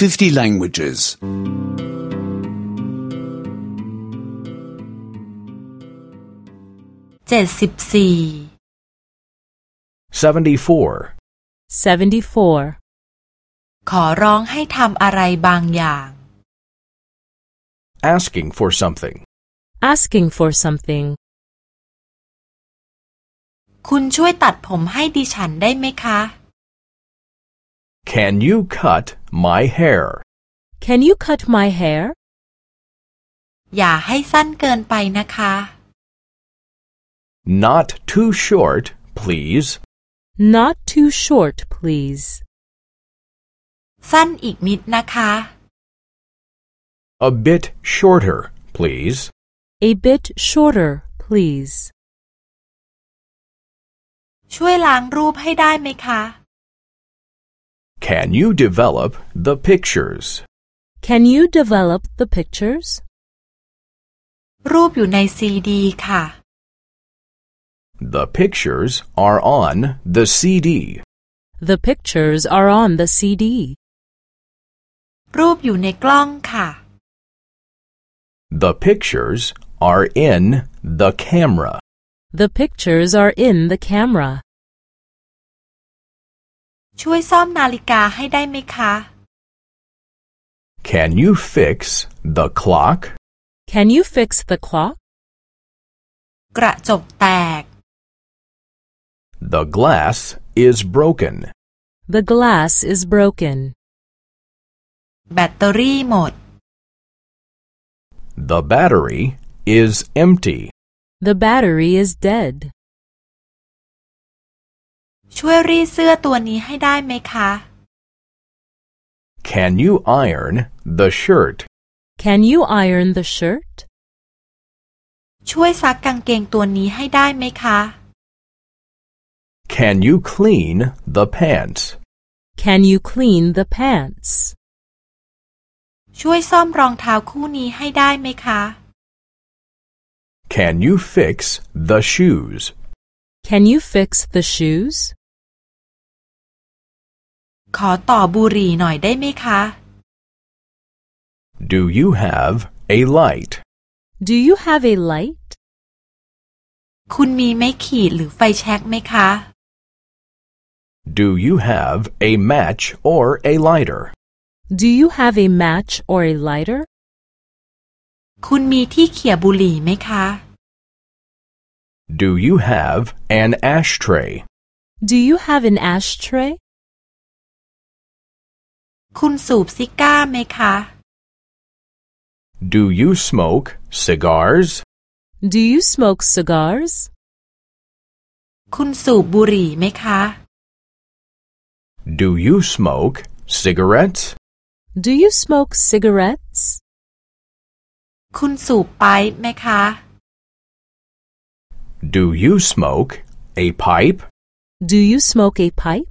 50 languages. เจ็ดสิบสี่ 74. 74. ขอร้องให้ทำอะไรบางอย่าง Asking for something. Asking for something. คุณช่วยตัดผมให้ดิฉันได้ไหมคะ Can you cut my hair? Can you cut my hair? อย่าให้สั้นเกินไปนะคะ Not too short, please. Not too short, please. สั้นอีกนิดนะคะ A bit shorter, please. A bit shorter, please. ช่วยล้างรูปให้ได้ไหมคะ Can you develop the pictures? Can you develop the pictures? รูปอยู่ในซีดีค่ะ The pictures are on the CD. The pictures are on the CD. รูปอยู่ในกล้องค่ะ The pictures are in the camera. The pictures are in the camera. ช่วยซ่อมนาฬิกาให้ได้ไหมคะ Can you fix the clock? Can you fix the clock? กระจกแตก The glass is broken. The glass is broken. แบตเตอรี่หมด The battery is empty. The battery is dead. ช่วยรีดเสื้อตัวนี้ให้ได้ไหมคะ Can you iron the shirt? Can you iron the shirt? ช่วยซักกางเกงตัวนี้ให้ได้ไหมคะ Can you clean the pants? Can you clean the pants? ช่วยซ่อมรองเท้าคู่นี้ให้ได้ไหมคะ Can you fix the shoes? Can you fix the shoes? ขอต่อบุหรี่หน่อยได้ไหมคะ Do you have a light? Do you have a light? คุณมีไม้ขีดหรือไฟแช็กไหมคะ Do you have a match or a lighter? Do you have a match or a lighter? คุณมีที่เขี่ยบุหรี่ไหมคะ Do you have an ashtray? Do you have an ashtray? คุณสูบซิก้าไหมคะ Do you smoke cigars? Do you smoke cigars? คุณสูบบุหรี่ไหมคะ Do you smoke cigarettes? Do you smoke cigarettes? คุณสูบไปป์ไหมคะ Do you smoke a pipe? Do you smoke a pipe?